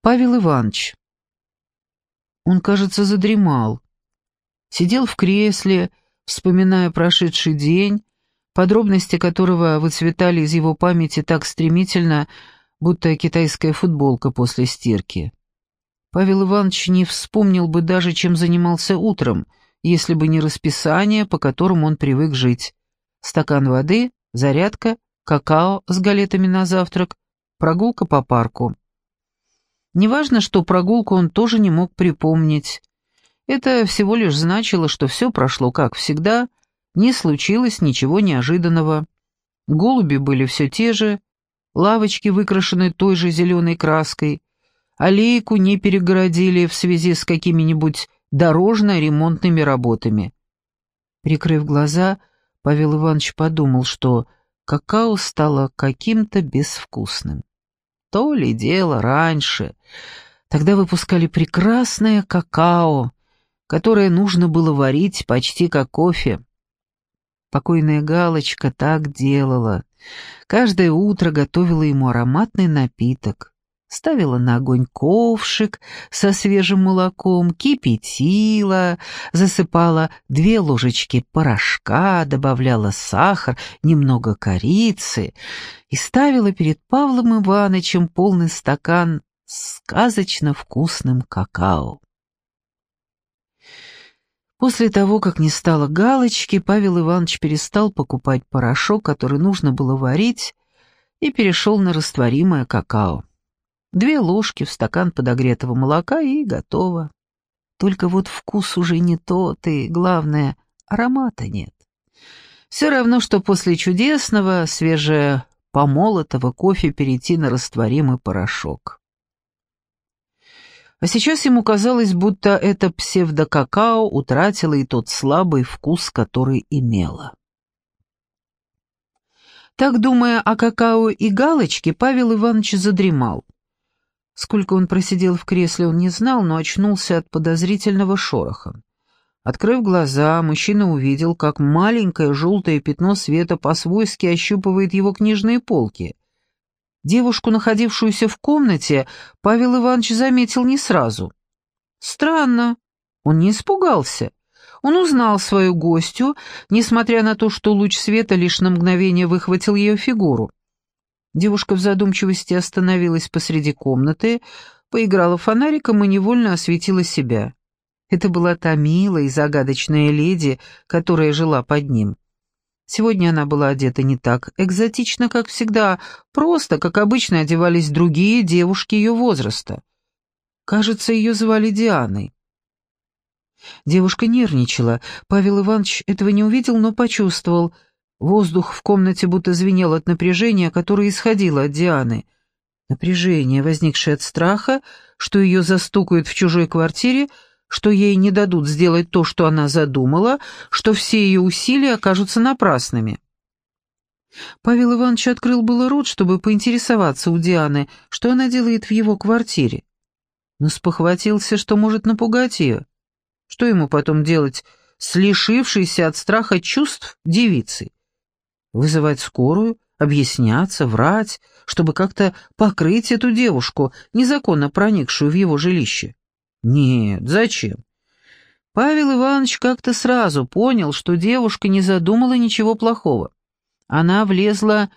Павел Иванович. Он, кажется, задремал. Сидел в кресле, вспоминая прошедший день, подробности которого выцветали из его памяти так стремительно, будто китайская футболка после стирки. Павел Иванович не вспомнил бы даже, чем занимался утром, если бы не расписание, по которому он привык жить. Стакан воды, зарядка, какао с галетами на завтрак, прогулка по парку. Неважно, что прогулку он тоже не мог припомнить. Это всего лишь значило, что все прошло как всегда, не случилось ничего неожиданного. Голуби были все те же, лавочки выкрашены той же зеленой краской, аллейку не перегородили в связи с какими-нибудь дорожно-ремонтными работами. Прикрыв глаза, Павел Иванович подумал, что какао стало каким-то безвкусным. То ли дело раньше. Тогда выпускали прекрасное какао, которое нужно было варить почти как кофе. Покойная Галочка так делала. Каждое утро готовила ему ароматный напиток. Ставила на огонь ковшик со свежим молоком, кипятила, засыпала две ложечки порошка, добавляла сахар, немного корицы и ставила перед Павлом Ивановичем полный стакан сказочно вкусным какао. После того, как не стало галочки, Павел Иванович перестал покупать порошок, который нужно было варить, и перешел на растворимое какао. Две ложки в стакан подогретого молока и готово. Только вот вкус уже не тот, и, главное, аромата нет. Все равно, что после чудесного, свежепомолотого кофе перейти на растворимый порошок. А сейчас ему казалось, будто это псевдокакао утратило и тот слабый вкус, который имело. Так, думая о какао и галочке, Павел Иванович задремал. Сколько он просидел в кресле, он не знал, но очнулся от подозрительного шороха. Открыв глаза, мужчина увидел, как маленькое желтое пятно света по-свойски ощупывает его книжные полки — Девушку, находившуюся в комнате, Павел Иванович заметил не сразу. Странно, он не испугался. Он узнал свою гостью, несмотря на то, что луч света лишь на мгновение выхватил ее фигуру. Девушка в задумчивости остановилась посреди комнаты, поиграла фонариком и невольно осветила себя. Это была та милая и загадочная леди, которая жила под ним. Сегодня она была одета не так экзотично, как всегда, просто, как обычно одевались другие девушки ее возраста. Кажется, ее звали Дианой. Девушка нервничала. Павел Иванович этого не увидел, но почувствовал. Воздух в комнате будто звенел от напряжения, которое исходило от Дианы. Напряжение, возникшее от страха, что ее застукают в чужой квартире, что ей не дадут сделать то, что она задумала, что все ее усилия окажутся напрасными. Павел Иванович открыл было рот, чтобы поинтересоваться у Дианы, что она делает в его квартире. Но спохватился, что может напугать ее. Что ему потом делать с лишившейся от страха чувств девицей? Вызывать скорую, объясняться, врать, чтобы как-то покрыть эту девушку, незаконно проникшую в его жилище. Нет, зачем? Павел Иванович как-то сразу понял, что девушка не задумала ничего плохого. Она влезла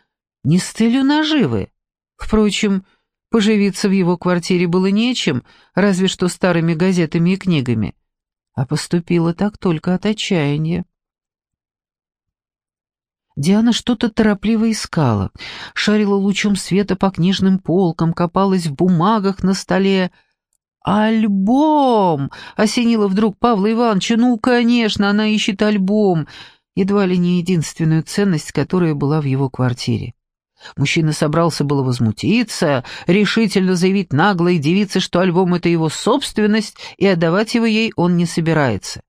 не с целью наживы. Впрочем, поживиться в его квартире было нечем, разве что старыми газетами и книгами. А поступила так только от отчаяния. Диана что-то торопливо искала, шарила лучом света по книжным полкам, копалась в бумагах на столе, «Альбом!» — осенила вдруг Павла Ивановича. «Ну, конечно, она ищет альбом!» Едва ли не единственную ценность, которая была в его квартире. Мужчина собрался было возмутиться, решительно заявить наглой девице, что альбом — это его собственность, и отдавать его ей он не собирается.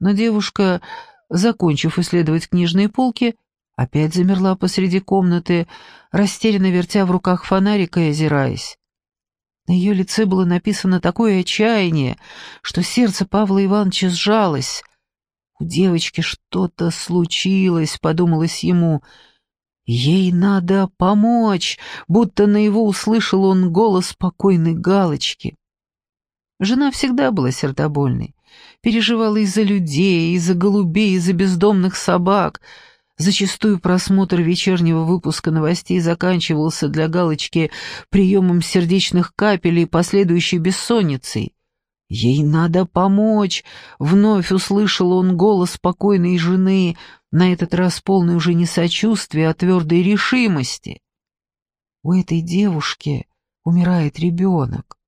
Но девушка, закончив исследовать книжные полки, опять замерла посреди комнаты, растерянно вертя в руках фонарик и озираясь. На ее лице было написано такое отчаяние, что сердце Павла Ивановича сжалось. «У девочки что-то случилось», — подумалось ему. Ей надо помочь, будто на его услышал он голос спокойной Галочки. Жена всегда была сердобольной, переживала из-за людей, из-за голубей, из-за бездомных собак. Зачастую просмотр вечернего выпуска новостей заканчивался для Галочки приемом сердечных капель и последующей бессонницей. «Ей надо помочь!» — вновь услышал он голос спокойной жены, на этот раз полный уже не сочувствия, а твердой решимости. «У этой девушки умирает ребенок.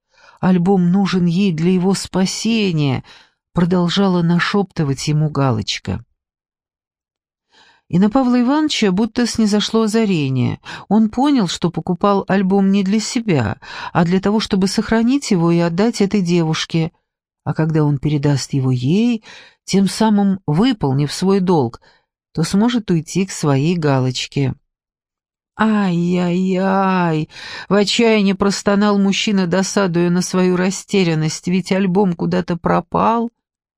Альбом нужен ей для его спасения», — продолжала нашептывать ему Галочка. И на Павла Ивановича будто снизошло озарение. Он понял, что покупал альбом не для себя, а для того, чтобы сохранить его и отдать этой девушке. А когда он передаст его ей, тем самым выполнив свой долг, то сможет уйти к своей галочке. «Ай-яй-яй!» — в отчаянии простонал мужчина, досадуя на свою растерянность, ведь альбом куда-то пропал.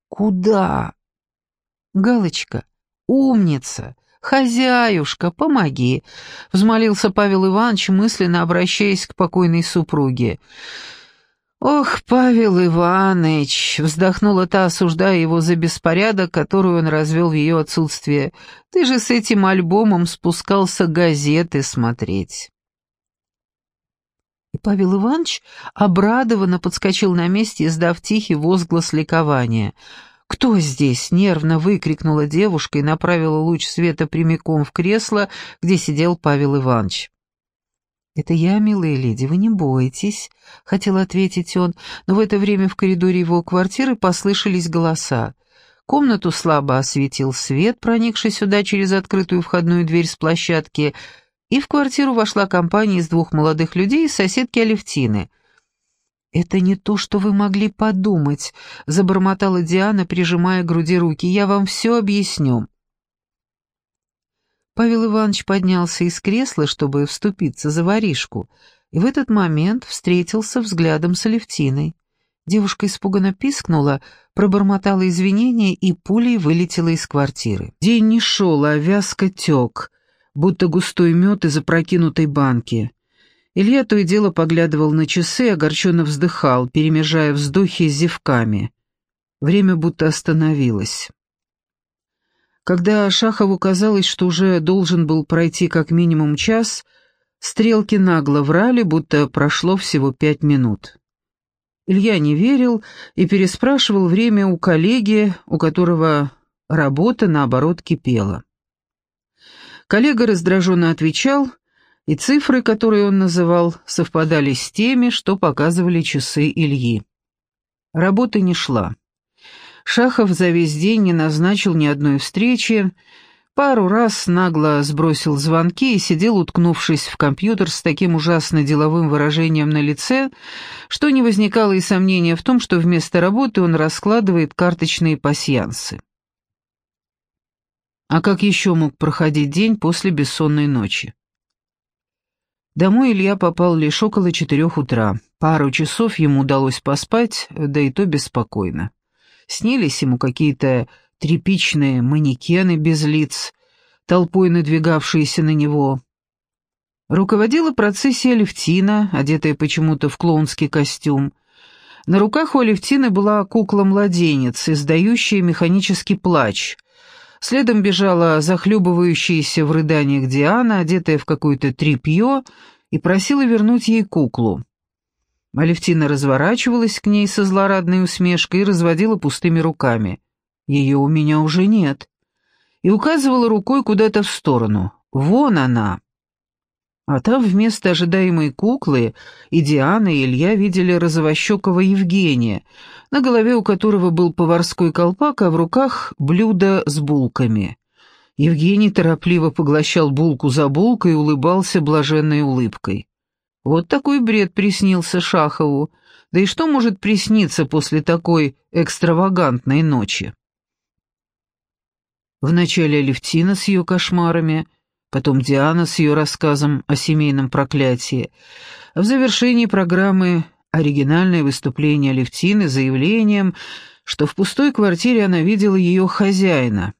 «Куда?» «Галочка, умница! «Хозяюшка, помоги!» — взмолился Павел Иванович, мысленно обращаясь к покойной супруге. «Ох, Павел Иванович!» — вздохнула та, осуждая его за беспорядок, который он развел в ее отсутствие. «Ты же с этим альбомом спускался газеты смотреть». И Павел Иванович обрадованно подскочил на месте, издав тихий возглас ликования — «Кто здесь?» — нервно выкрикнула девушка и направила луч света прямиком в кресло, где сидел Павел Иванович. «Это я, милая леди, вы не бойтесь», — хотел ответить он, но в это время в коридоре его квартиры послышались голоса. Комнату слабо осветил свет, проникший сюда через открытую входную дверь с площадки, и в квартиру вошла компания из двух молодых людей и соседки Алевтины. «Это не то, что вы могли подумать», — забормотала Диана, прижимая к груди руки. «Я вам все объясню». Павел Иванович поднялся из кресла, чтобы вступиться за воришку, и в этот момент встретился взглядом с Алевтиной. Девушка испуганно пискнула, пробормотала извинения и пулей вылетела из квартиры. День не шел, а вязко тек, будто густой мед из опрокинутой банки. Илья то и дело поглядывал на часы, огорченно вздыхал, перемежая вздохи зевками. Время будто остановилось. Когда Шахову казалось, что уже должен был пройти как минимум час, стрелки нагло врали, будто прошло всего пять минут. Илья не верил и переспрашивал время у коллеги, у которого работа, наоборот, кипела. Коллега раздраженно отвечал — и цифры, которые он называл, совпадали с теми, что показывали часы Ильи. Работа не шла. Шахов за весь день не назначил ни одной встречи, пару раз нагло сбросил звонки и сидел, уткнувшись в компьютер с таким ужасно деловым выражением на лице, что не возникало и сомнения в том, что вместо работы он раскладывает карточные пасьянсы. А как еще мог проходить день после бессонной ночи? Домой Илья попал лишь около четырех утра. Пару часов ему удалось поспать, да и то беспокойно. Снились ему какие-то тряпичные манекены без лиц, толпой надвигавшиеся на него. Руководила процессия Левтина, одетая почему-то в клоунский костюм. На руках у Алевтины была кукла-младенец, издающая механический плач — Следом бежала захлебывающаяся в рыданиях Диана, одетая в какое-то тряпье, и просила вернуть ей куклу. Алевтина разворачивалась к ней со злорадной усмешкой и разводила пустыми руками. «Ее у меня уже нет». И указывала рукой куда-то в сторону. «Вон она!» А там вместо ожидаемой куклы и Диана, и Илья видели розовощекого Евгения, на голове у которого был поварской колпак, а в руках блюдо с булками. Евгений торопливо поглощал булку за булкой и улыбался блаженной улыбкой. Вот такой бред приснился Шахову. Да и что может присниться после такой экстравагантной ночи? Вначале Алевтина с ее кошмарами — потом Диана с ее рассказом о семейном проклятии. В завершении программы оригинальное выступление Левтины заявлением, что в пустой квартире она видела ее хозяина.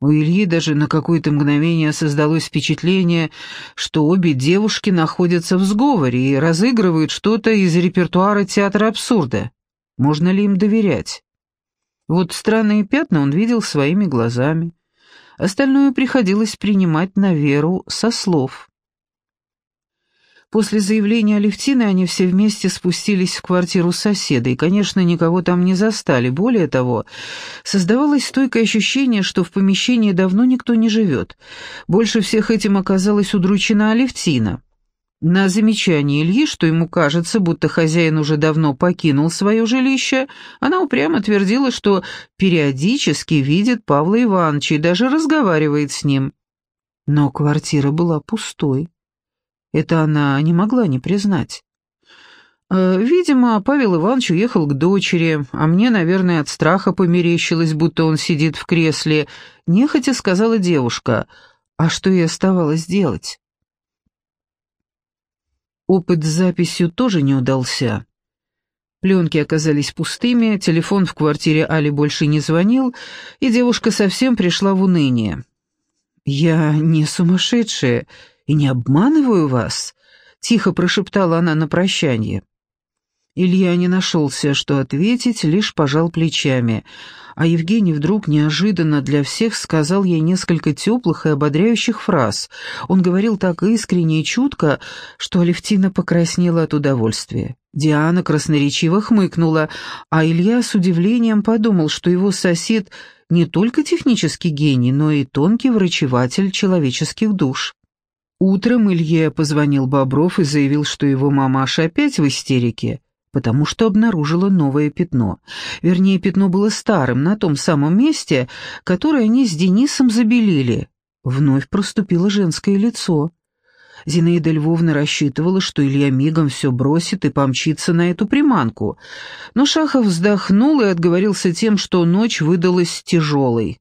У Ильи даже на какое-то мгновение создалось впечатление, что обе девушки находятся в сговоре и разыгрывают что-то из репертуара театра абсурда. Можно ли им доверять? Вот странные пятна он видел своими глазами. Остальное приходилось принимать на веру со слов. После заявления Алевтины они все вместе спустились в квартиру соседа и, конечно, никого там не застали. Более того, создавалось стойкое ощущение, что в помещении давно никто не живет. Больше всех этим оказалась удручена Алевтина. На замечание Ильи, что ему кажется, будто хозяин уже давно покинул свое жилище, она упрямо твердила, что периодически видит Павла Ивановича и даже разговаривает с ним. Но квартира была пустой. Это она не могла не признать. Э, видимо, Павел Иванович уехал к дочери, а мне, наверное, от страха померещилось, будто он сидит в кресле. Нехотя сказала девушка, а что ей оставалось делать? Опыт с записью тоже не удался. Пленки оказались пустыми, телефон в квартире Али больше не звонил, и девушка совсем пришла в уныние. «Я не сумасшедшая», и не обманываю вас», — тихо прошептала она на прощание. Илья не нашелся, что ответить, лишь пожал плечами, а Евгений вдруг неожиданно для всех сказал ей несколько теплых и ободряющих фраз. Он говорил так искренне и чутко, что Алевтина покраснела от удовольствия. Диана красноречиво хмыкнула, а Илья с удивлением подумал, что его сосед не только технический гений, но и тонкий врачеватель человеческих душ. Утром Илье позвонил Бобров и заявил, что его мамаша опять в истерике, потому что обнаружила новое пятно. Вернее, пятно было старым, на том самом месте, которое они с Денисом забелили. Вновь проступило женское лицо. Зинаида Львовна рассчитывала, что Илья мигом все бросит и помчится на эту приманку. Но Шахов вздохнул и отговорился тем, что ночь выдалась тяжелой.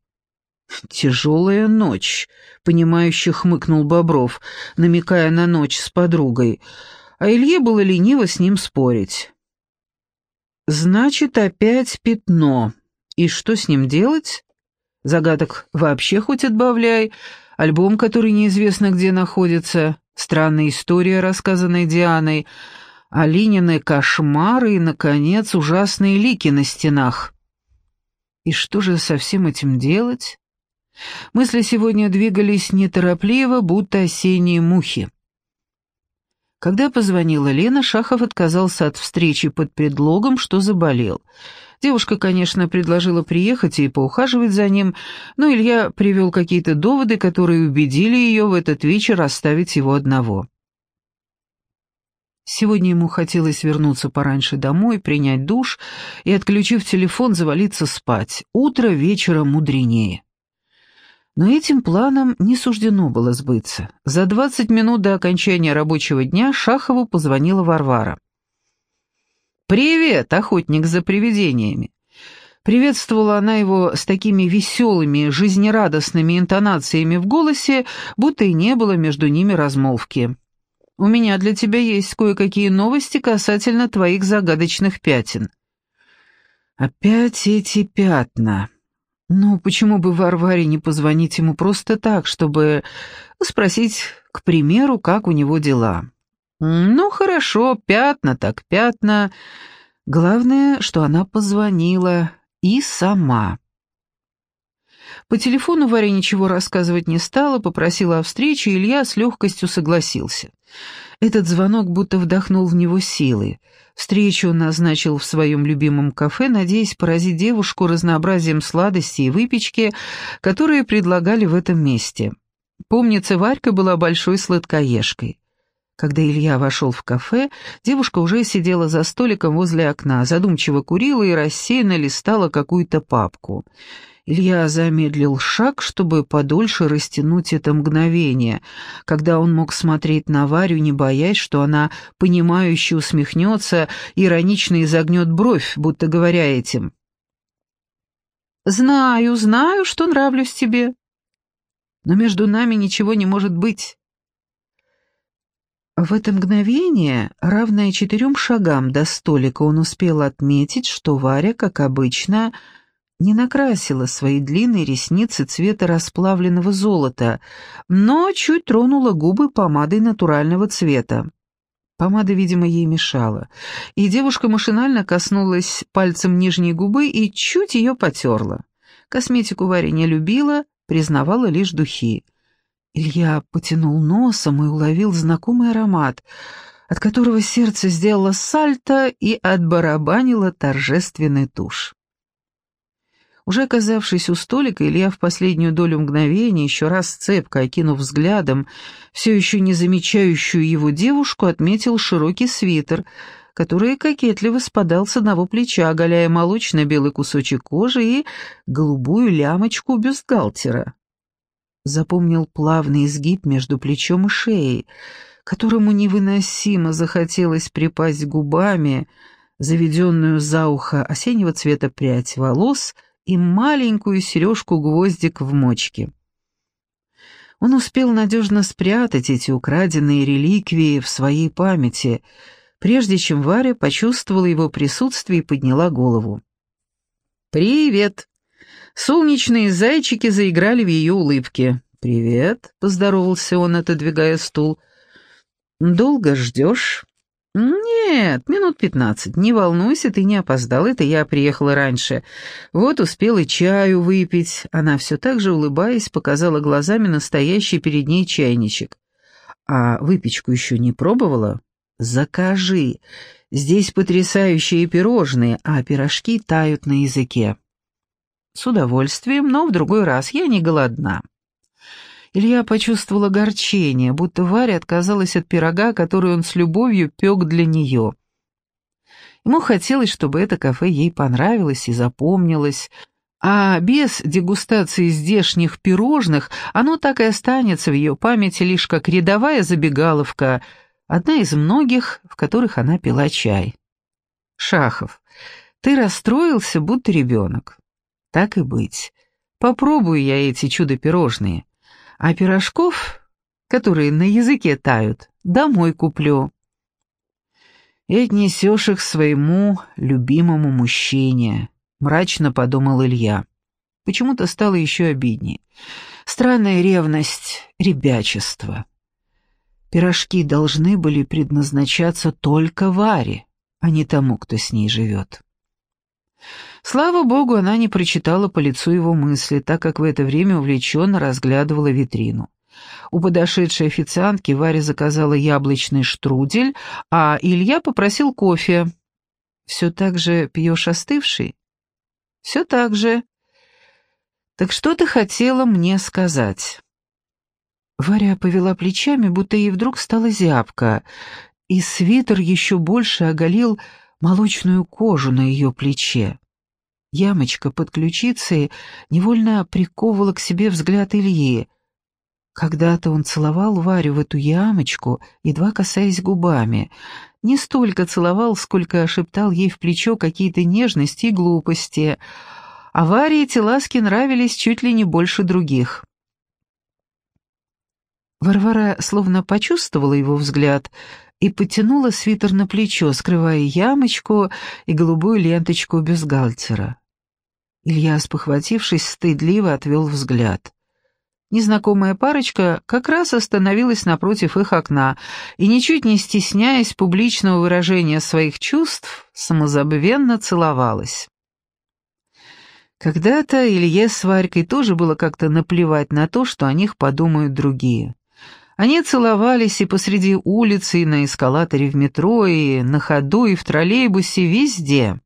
«Тяжелая ночь», — понимающе хмыкнул Бобров, намекая на ночь с подругой, а Илье было лениво с ним спорить. «Значит, опять пятно. И что с ним делать? Загадок вообще хоть отбавляй. Альбом, который неизвестно где находится, странная история, рассказанная Дианой, Алинины кошмары и, наконец, ужасные лики на стенах. И что же со всем этим делать?» Мысли сегодня двигались неторопливо, будто осенние мухи. Когда позвонила Лена, Шахов отказался от встречи под предлогом, что заболел. Девушка, конечно, предложила приехать и поухаживать за ним, но Илья привел какие-то доводы, которые убедили ее в этот вечер оставить его одного. Сегодня ему хотелось вернуться пораньше домой, принять душ и, отключив телефон, завалиться спать. Утро вечера мудренее. Но этим планом не суждено было сбыться. За 20 минут до окончания рабочего дня Шахову позвонила Варвара. «Привет, охотник за привидениями!» Приветствовала она его с такими веселыми, жизнерадостными интонациями в голосе, будто и не было между ними размолвки. «У меня для тебя есть кое-какие новости касательно твоих загадочных пятен». «Опять эти пятна», ну, почему бы Варваре не позвонить ему просто так, чтобы спросить, к примеру, как у него дела? Ну, хорошо, пятна так пятна. Главное, что она позвонила и сама. По телефону Варя ничего рассказывать не стала, попросила о встрече, и Илья с легкостью согласился. Этот звонок будто вдохнул в него силы. Встречу назначил в своем любимом кафе, надеясь поразить девушку разнообразием сладостей и выпечки, которые предлагали в этом месте. Помнится, Варька была большой сладкоежкой. Когда Илья вошел в кафе, девушка уже сидела за столиком возле окна, задумчиво курила и рассеянно листала какую-то папку. Илья замедлил шаг, чтобы подольше растянуть это мгновение, когда он мог смотреть на Варю, не боясь, что она понимающе усмехнется, иронично изогнет бровь, будто говоря этим. «Знаю, знаю, что нравлюсь тебе, но между нами ничего не может быть». В это мгновение, равное четырем шагам до столика, он успел отметить, что Варя, как обычно, не накрасила свои длинные ресницы цвета расплавленного золота, но чуть тронула губы помадой натурального цвета. Помада, видимо, ей мешала, и девушка машинально коснулась пальцем нижней губы и чуть ее потерла. Косметику Варя не любила, признавала лишь духи. Илья потянул носом и уловил знакомый аромат, от которого сердце сделало сальто и отбарабанило торжественный тушь. Уже оказавшись у столика, Илья в последнюю долю мгновения, еще раз цепко окинув взглядом, все еще не замечающую его девушку, отметил широкий свитер, который кокетливо спадал с одного плеча, оголяя молочно-белый кусочек кожи и голубую лямочку бюстгальтера. Запомнил плавный изгиб между плечом и шеей, которому невыносимо захотелось припасть губами, заведенную за ухо осеннего цвета прядь волос — и маленькую сережку-гвоздик в мочке. Он успел надежно спрятать эти украденные реликвии в своей памяти, прежде чем Варя почувствовала его присутствие и подняла голову. «Привет!» Солнечные зайчики заиграли в ее улыбке. «Привет», — поздоровался он, отодвигая стул. «Долго ждешь?» «Нет, минут пятнадцать. Не волнуйся, ты не опоздал, это я приехала раньше. Вот успел и чаю выпить». Она все так же, улыбаясь, показала глазами настоящий перед ней чайничек. «А выпечку еще не пробовала?» «Закажи. Здесь потрясающие пирожные, а пирожки тают на языке». «С удовольствием, но в другой раз. Я не голодна». Илья почувствовал огорчение, будто Варя отказалась от пирога, который он с любовью пек для нее. Ему хотелось, чтобы это кафе ей понравилось и запомнилось, а без дегустации здешних пирожных оно так и останется в ее памяти лишь как рядовая забегаловка, одна из многих, в которых она пила чай. «Шахов, ты расстроился, будто ребенок. Так и быть. Попробую я эти чудо-пирожные а пирожков, которые на языке тают, домой куплю. И отнесешь их своему любимому мужчине, мрачно подумал Илья. Почему-то стало еще обиднее. Странная ревность, ребячество. Пирожки должны были предназначаться только Варе, а не тому, кто с ней живет. Слава богу, она не прочитала по лицу его мысли, так как в это время увлеченно разглядывала витрину. У подошедшей официантки Варя заказала яблочный штрудель, а Илья попросил кофе. «Все так же пьешь остывший?» «Все так же». «Так что ты хотела мне сказать?» Варя повела плечами, будто ей вдруг стала зябко, и свитер еще больше оголил молочную кожу на ее плече. Ямочка под ключицей невольно приковывала к себе взгляд Ильи. Когда-то он целовал Варю в эту ямочку, едва касаясь губами. Не столько целовал, сколько шептал ей в плечо какие-то нежности и глупости. А Варе эти ласки нравились чуть ли не больше других. Варвара словно почувствовала его взгляд и потянула свитер на плечо, скрывая ямочку и голубую ленточку бюстгальтера. Илья, спохватившись, стыдливо отвел взгляд. Незнакомая парочка как раз остановилась напротив их окна и, ничуть не стесняясь публичного выражения своих чувств, самозабвенно целовалась. Когда-то Илье с Варькой тоже было как-то наплевать на то, что о них подумают другие. Они целовались и посреди улицы, и на эскалаторе в метро, и на ходу, и в троллейбусе, везде.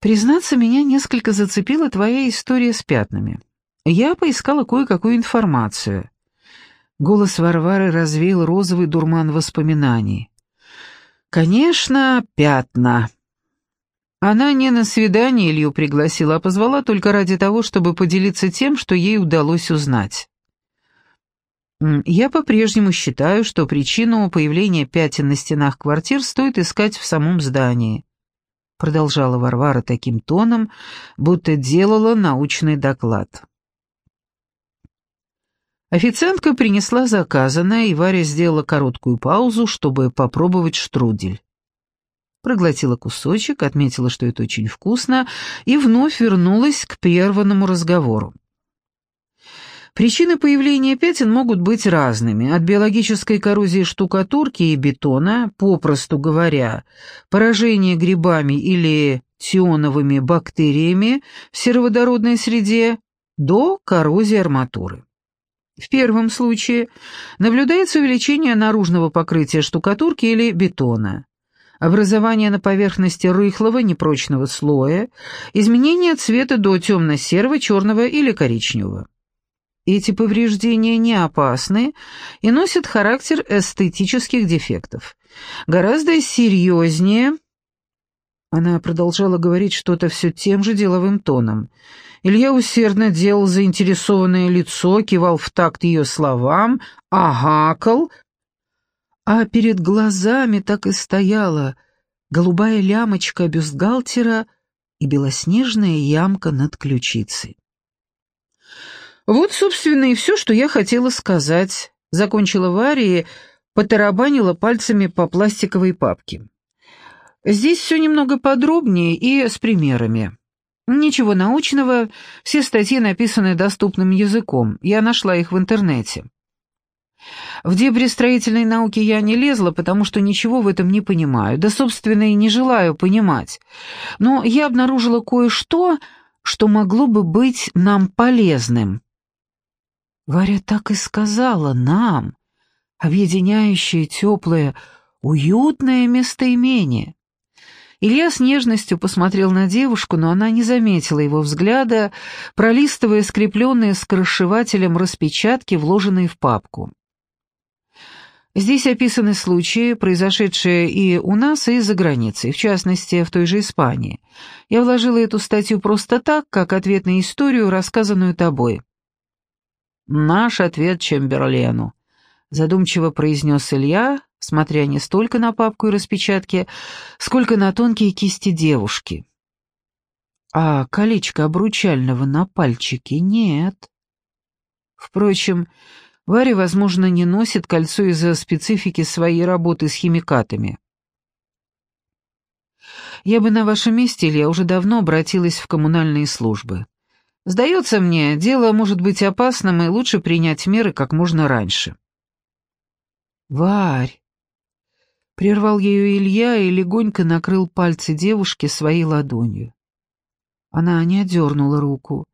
Признаться, меня несколько зацепила твоя история с пятнами. Я поискала кое-какую информацию. Голос Варвары развеял розовый дурман воспоминаний. Конечно, пятна. Она не на свидание Илью пригласила, а позвала только ради того, чтобы поделиться тем, что ей удалось узнать. Я по-прежнему считаю, что причину появления пятен на стенах квартир стоит искать в самом здании продолжала Варвара таким тоном, будто делала научный доклад. Официантка принесла заказанное, и Варя сделала короткую паузу, чтобы попробовать штрудель. проглотила кусочек, отметила, что это очень вкусно, и вновь вернулась к прерванному разговору. Причины появления пятен могут быть разными, от биологической коррозии штукатурки и бетона, попросту говоря, поражения грибами или тионовыми бактериями в сероводородной среде, до коррозии арматуры. В первом случае наблюдается увеличение наружного покрытия штукатурки или бетона, образование на поверхности рыхлого непрочного слоя, изменение цвета до темно-серого, черного или коричневого. Эти повреждения не опасны и носят характер эстетических дефектов. Гораздо серьезнее... Она продолжала говорить что-то все тем же деловым тоном. Илья усердно делал заинтересованное лицо, кивал в такт ее словам, агакал, а перед глазами так и стояла голубая лямочка бюстгальтера и белоснежная ямка над ключицей. «Вот, собственно, и все, что я хотела сказать», — закончила Варя и потарабанила пальцами по пластиковой папке. «Здесь все немного подробнее и с примерами. Ничего научного, все статьи написаны доступным языком, я нашла их в интернете». В дебри строительной науки я не лезла, потому что ничего в этом не понимаю, да, собственно, и не желаю понимать. Но я обнаружила кое-что, что могло бы быть нам полезным. Варя так и сказала нам, объединяющее теплое, уютное местоимение. Илья с нежностью посмотрел на девушку, но она не заметила его взгляда, пролистывая скрепленные скрошевателем распечатки, вложенные в папку. Здесь описаны случаи, произошедшие и у нас, и за границей, в частности, в той же Испании. Я вложила эту статью просто так, как ответ на историю, рассказанную тобой. «Наш ответ Чемберлену», — задумчиво произнес Илья, смотря не столько на папку и распечатки, сколько на тонкие кисти девушки. А колечко обручального на пальчике нет. Впрочем, Варя, возможно, не носит кольцо из-за специфики своей работы с химикатами. Я бы на вашем месте, Илья, уже давно обратилась в коммунальные службы. Сдается мне, дело может быть опасным, и лучше принять меры как можно раньше. «Варь!» Прервал ее Илья и легонько накрыл пальцы девушки своей ладонью. Она не отдернула руку,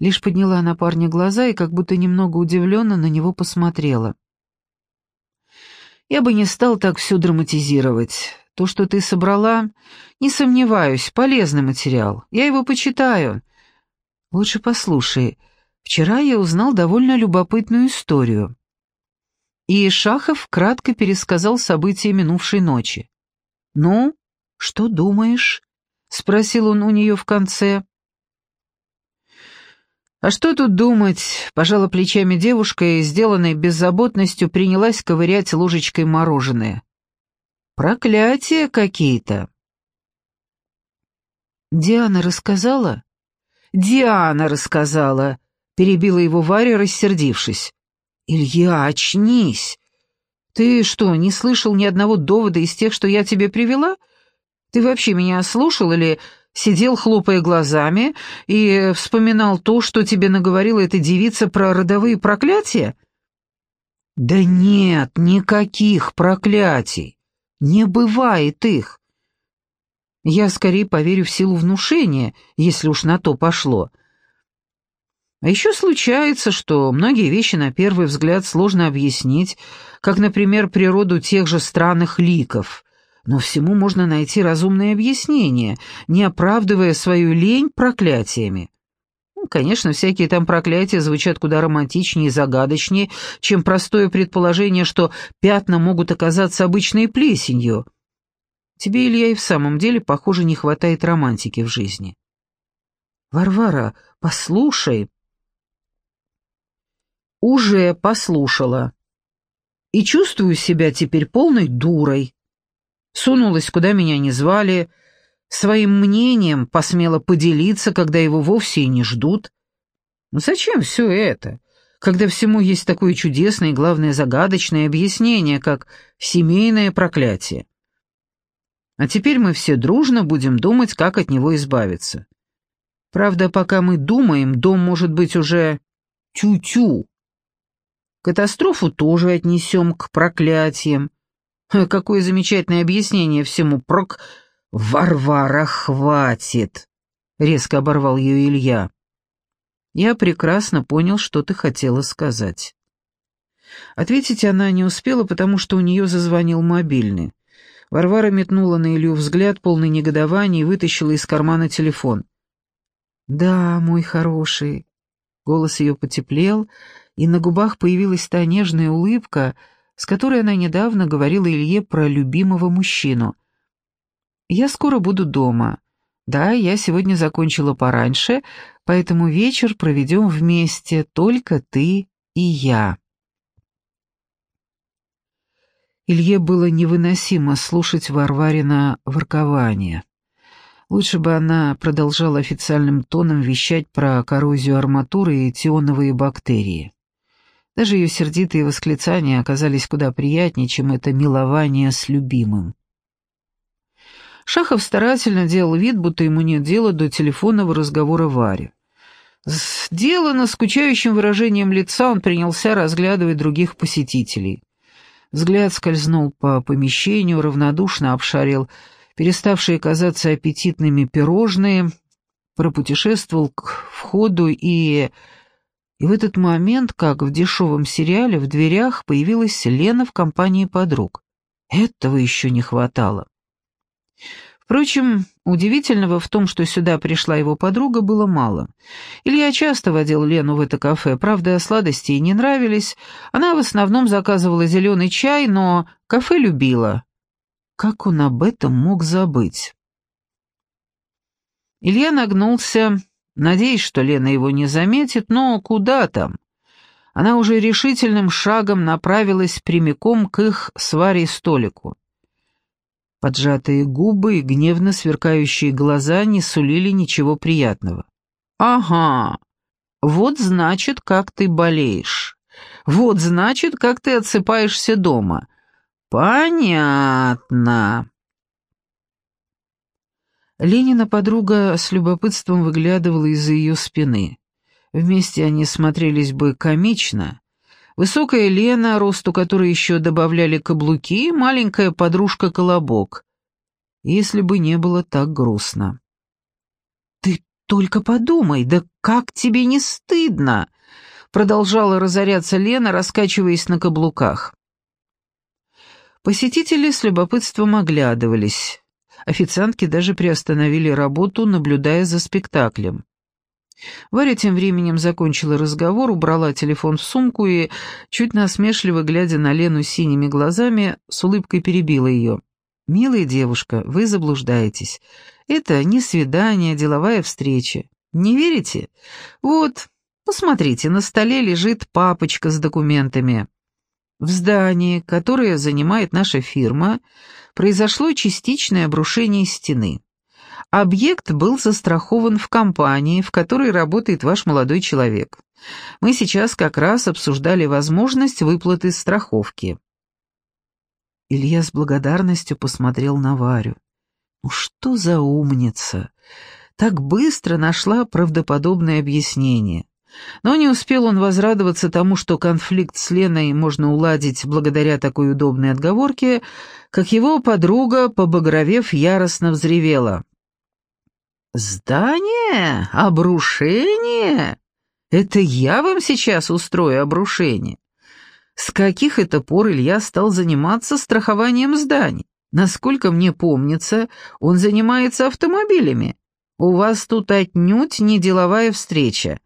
лишь подняла на парня глаза и как будто немного удивленно на него посмотрела. «Я бы не стал так все драматизировать. То, что ты собрала, не сомневаюсь, полезный материал. Я его почитаю, Лучше послушай. Вчера я узнал довольно любопытную историю. И Шахов кратко пересказал события минувшей ночи. «Ну, что думаешь?» — спросил он у нее в конце. «А что тут думать?» — пожала плечами девушка и, сделанной беззаботностью, принялась ковырять ложечкой мороженое. «Проклятия какие-то!» Диана рассказала, Диана рассказала», — перебила его Варя, рассердившись. «Илья, очнись! Ты что, не слышал ни одного довода из тех, что я тебе привела? Ты вообще меня слушал или сидел, хлопая глазами, и вспоминал то, что тебе наговорила эта девица про родовые проклятия?» «Да нет, никаких проклятий! Не бывает их! Я скорее поверю в силу внушения, если уж на то пошло. А еще случается, что многие вещи на первый взгляд сложно объяснить, как, например, природу тех же странных ликов. Но всему можно найти разумное объяснение, не оправдывая свою лень проклятиями. Ну, конечно, всякие там проклятия звучат куда романтичнее и загадочнее, чем простое предположение, что пятна могут оказаться обычной плесенью — Тебе, Илья, и в самом деле, похоже, не хватает романтики в жизни. Варвара, послушай. Уже послушала. И чувствую себя теперь полной дурой. Сунулась, куда меня не звали, своим мнением посмела поделиться, когда его вовсе и не ждут. Ну зачем все это, когда всему есть такое чудесное и, главное, загадочное объяснение, как семейное проклятие? А теперь мы все дружно будем думать, как от него избавиться. Правда, пока мы думаем, дом может быть уже тю-тю. Катастрофу тоже отнесем к проклятиям. Какое замечательное объяснение всему прок... «Варвара, хватит!» — резко оборвал ее Илья. «Я прекрасно понял, что ты хотела сказать». Ответить она не успела, потому что у нее зазвонил мобильный. Варвара метнула на Илью взгляд, полный негодования, и вытащила из кармана телефон. «Да, мой хороший». Голос ее потеплел, и на губах появилась та нежная улыбка, с которой она недавно говорила Илье про любимого мужчину. «Я скоро буду дома. Да, я сегодня закончила пораньше, поэтому вечер проведем вместе, только ты и я». Илье было невыносимо слушать Варварина воркование. Лучше бы она продолжала официальным тоном вещать про коррозию арматуры и тионовые бактерии. Даже ее сердитые восклицания оказались куда приятнее, чем это милование с любимым. Шахов старательно делал вид, будто ему нет дела до телефонного разговора Варе. Сделано скучающим выражением лица он принялся разглядывать других посетителей. Взгляд скользнул по помещению, равнодушно обшарил переставшие казаться аппетитными пирожные, пропутешествовал к входу и... И в этот момент, как в дешевом сериале, в дверях появилась Лена в компании подруг. Этого еще не хватало. Впрочем, удивительного в том, что сюда пришла его подруга, было мало. Илья часто водил Лену в это кафе, правда, сладости ей не нравились. Она в основном заказывала зеленый чай, но кафе любила. Как он об этом мог забыть? Илья нагнулся, надеясь, что Лена его не заметит, но куда там? Она уже решительным шагом направилась прямиком к их сваре столику. Поджатые губы и гневно сверкающие глаза не сулили ничего приятного. «Ага, вот значит, как ты болеешь. Вот значит, как ты отсыпаешься дома. Понятно». Ленина подруга с любопытством выглядывала из-за ее спины. Вместе они смотрелись бы комично, Высокая Лена, росту которой еще добавляли каблуки, маленькая подружка Колобок. Если бы не было так грустно. «Ты только подумай, да как тебе не стыдно!» Продолжала разоряться Лена, раскачиваясь на каблуках. Посетители с любопытством оглядывались. Официантки даже приостановили работу, наблюдая за спектаклем. Варя тем временем закончила разговор, убрала телефон в сумку и, чуть насмешливо глядя на Лену синими глазами, с улыбкой перебила ее. «Милая девушка, вы заблуждаетесь. Это не свидание, деловая встреча. Не верите? Вот, посмотрите, на столе лежит папочка с документами. В здании, которое занимает наша фирма, произошло частичное обрушение стены. Объект был застрахован в компании, в которой работает ваш молодой человек. Мы сейчас как раз обсуждали возможность выплаты страховки». Илья с благодарностью посмотрел на Варю. «Ну что за умница! Так быстро нашла правдоподобное объяснение». Но не успел он возрадоваться тому, что конфликт с Леной можно уладить благодаря такой удобной отговорке, как его подруга, побагровев, яростно взревела. «Здание? Обрушение? Это я вам сейчас устрою обрушение? С каких это пор Илья стал заниматься страхованием зданий? Насколько мне помнится, он занимается автомобилями. У вас тут отнюдь не деловая встреча».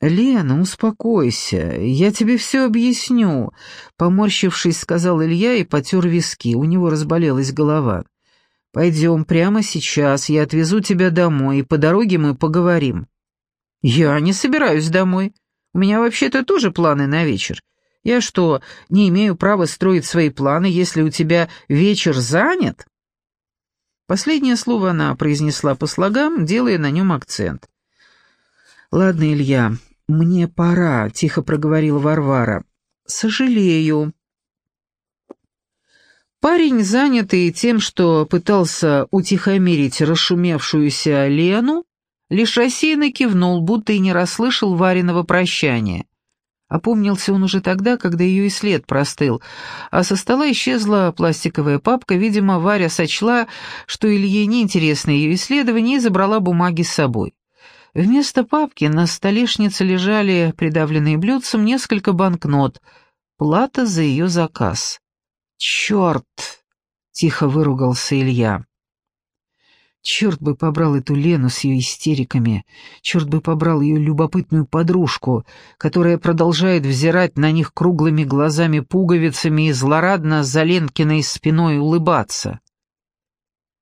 «Лена, успокойся, я тебе все объясню», — поморщившись, сказал Илья и потер виски, у него разболелась голова. Пойдем прямо сейчас, я отвезу тебя домой, и по дороге мы поговорим». «Я не собираюсь домой. У меня вообще-то тоже планы на вечер. Я что, не имею права строить свои планы, если у тебя вечер занят?» Последнее слово она произнесла по слогам, делая на нем акцент. «Ладно, Илья, мне пора», — тихо проговорила Варвара. «Сожалею». Парень, занятый тем, что пытался утихомирить расшумевшуюся Лену, лишь рассеянно кивнул, будто и не расслышал Вариного прощания. Опомнился он уже тогда, когда ее и след простыл, а со стола исчезла пластиковая папка, видимо, Варя сочла, что Илье неинтересно ее исследование и забрала бумаги с собой. Вместо папки на столешнице лежали придавленные блюдцем несколько банкнот, плата за ее заказ. «Черт!» — тихо выругался Илья. Черт бы побрал эту Лену с ее истериками, черт бы побрал ее любопытную подружку, которая продолжает взирать на них круглыми глазами-пуговицами и злорадно за Ленкиной спиной улыбаться.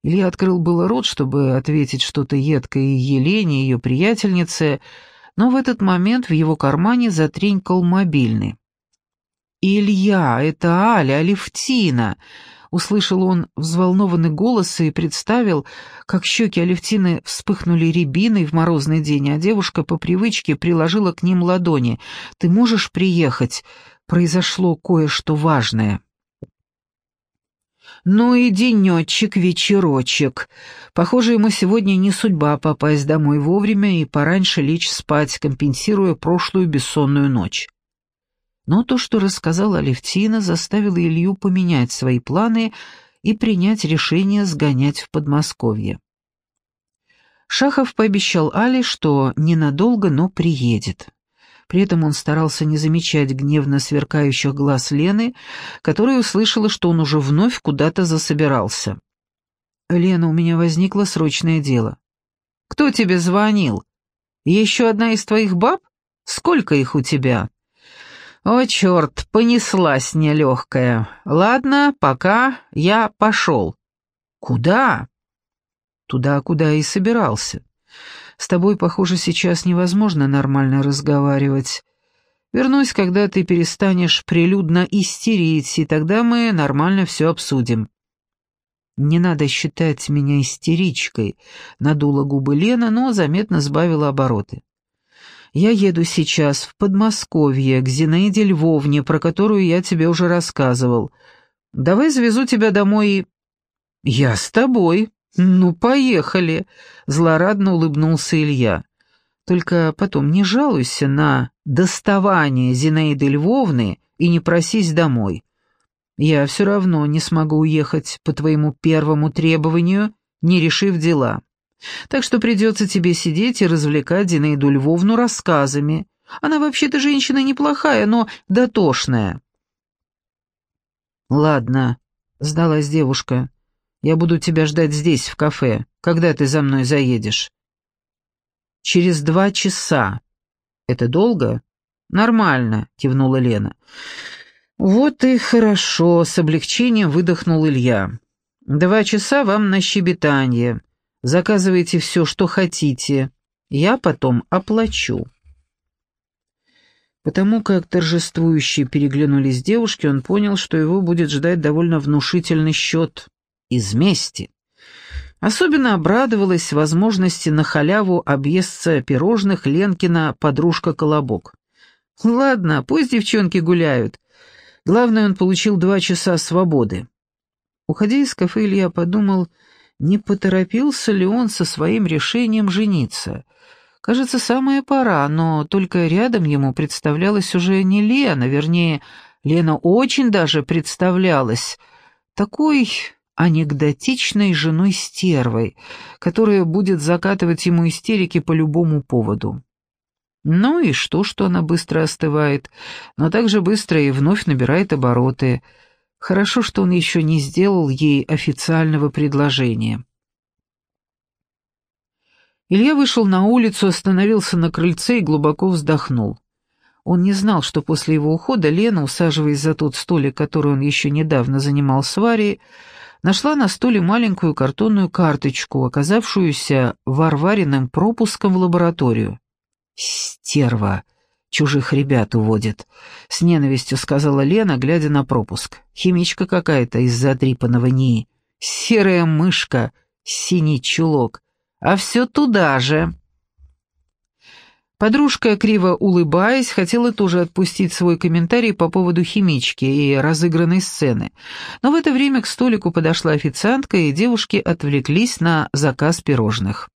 Илья открыл было рот, чтобы ответить что-то едкое Елене, ее приятельнице, но в этот момент в его кармане затренькал мобильный. «Илья, это Аля, Алевтина!» Услышал он взволнованный голос и представил, как щеки Алевтины вспыхнули рябиной в морозный день, а девушка по привычке приложила к ним ладони. «Ты можешь приехать? Произошло кое-что важное». «Ну и денечек-вечерочек. Похоже, ему сегодня не судьба попасть домой вовремя и пораньше лечь спать, компенсируя прошлую бессонную ночь». Но то, что рассказала Алевтина, заставило Илью поменять свои планы и принять решение сгонять в Подмосковье. Шахов пообещал Али, что ненадолго, но приедет. При этом он старался не замечать гневно сверкающих глаз Лены, которая услышала, что он уже вновь куда-то засобирался. «Лена, у меня возникло срочное дело». «Кто тебе звонил? Еще одна из твоих баб? Сколько их у тебя?» «О, черт, понеслась нелегкая. Ладно, пока я пошел». «Куда?» «Туда, куда и собирался. С тобой, похоже, сейчас невозможно нормально разговаривать. Вернусь, когда ты перестанешь прилюдно истерить, и тогда мы нормально все обсудим». «Не надо считать меня истеричкой», — надула губы Лена, но заметно сбавила обороты. Я еду сейчас в Подмосковье, к Зинаиде Львовне, про которую я тебе уже рассказывал. Давай завезу тебя домой и...» «Я с тобой. Ну, поехали!» — злорадно улыбнулся Илья. «Только потом не жалуйся на доставание Зинаиды Львовны и не просись домой. Я все равно не смогу уехать по твоему первому требованию, не решив дела». Так что придется тебе сидеть и развлекать Зинаиду Львовну рассказами. Она вообще-то женщина неплохая, но дотошная». «Ладно», — сдалась девушка. «Я буду тебя ждать здесь, в кафе, когда ты за мной заедешь». «Через два часа». «Это долго?» «Нормально», — кивнула Лена. «Вот и хорошо», — с облегчением выдохнул Илья. «Два часа вам на щебетанье. Заказывайте все, что хотите. Я потом оплачу». Потому как торжествующие переглянулись девушки, он понял, что его будет ждать довольно внушительный счет из мести. Особенно обрадовалась возможности на халяву объестся пирожных Ленкина подружка Колобок. «Ладно, пусть девчонки гуляют. Главное, он получил два часа свободы». Уходя из кафе, Илья подумал, не поторопился ли он со своим решением жениться. Кажется, самая пора, но только рядом ему представлялась уже не Лена, вернее, Лена очень даже представлялась такой анекдотичной женой-стервой, которая будет закатывать ему истерики по любому поводу. Ну и что, что она быстро остывает, но также быстро и вновь набирает обороты — Хорошо, что он еще не сделал ей официального предложения. Илья вышел на улицу, остановился на крыльце и глубоко вздохнул. Он не знал, что после его ухода Лена, усаживаясь за тот столик, который он еще недавно занимал с Варей, нашла на столе маленькую картонную карточку, оказавшуюся Варвариным пропуском в лабораторию. «Стерва!» Чужих ребят уводит», — с ненавистью сказала Лена, глядя на пропуск. «Химичка какая-то из задрипанного НИИ. Серая мышка, синий чулок. А все туда же». Подружка, криво улыбаясь, хотела тоже отпустить свой комментарий по поводу химички и разыгранной сцены. Но в это время к столику подошла официантка, и девушки отвлеклись на заказ пирожных.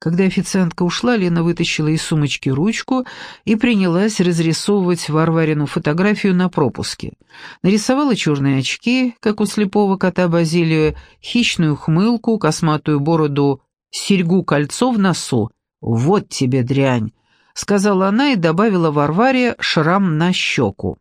Когда официантка ушла, Лена вытащила из сумочки ручку и принялась разрисовывать Варварину фотографию на пропуске. Нарисовала черные очки, как у слепого кота Базилию, хищную хмылку, косматую бороду, серьгу-кольцо в носу. «Вот тебе дрянь!» — сказала она и добавила Варваре шрам на щеку.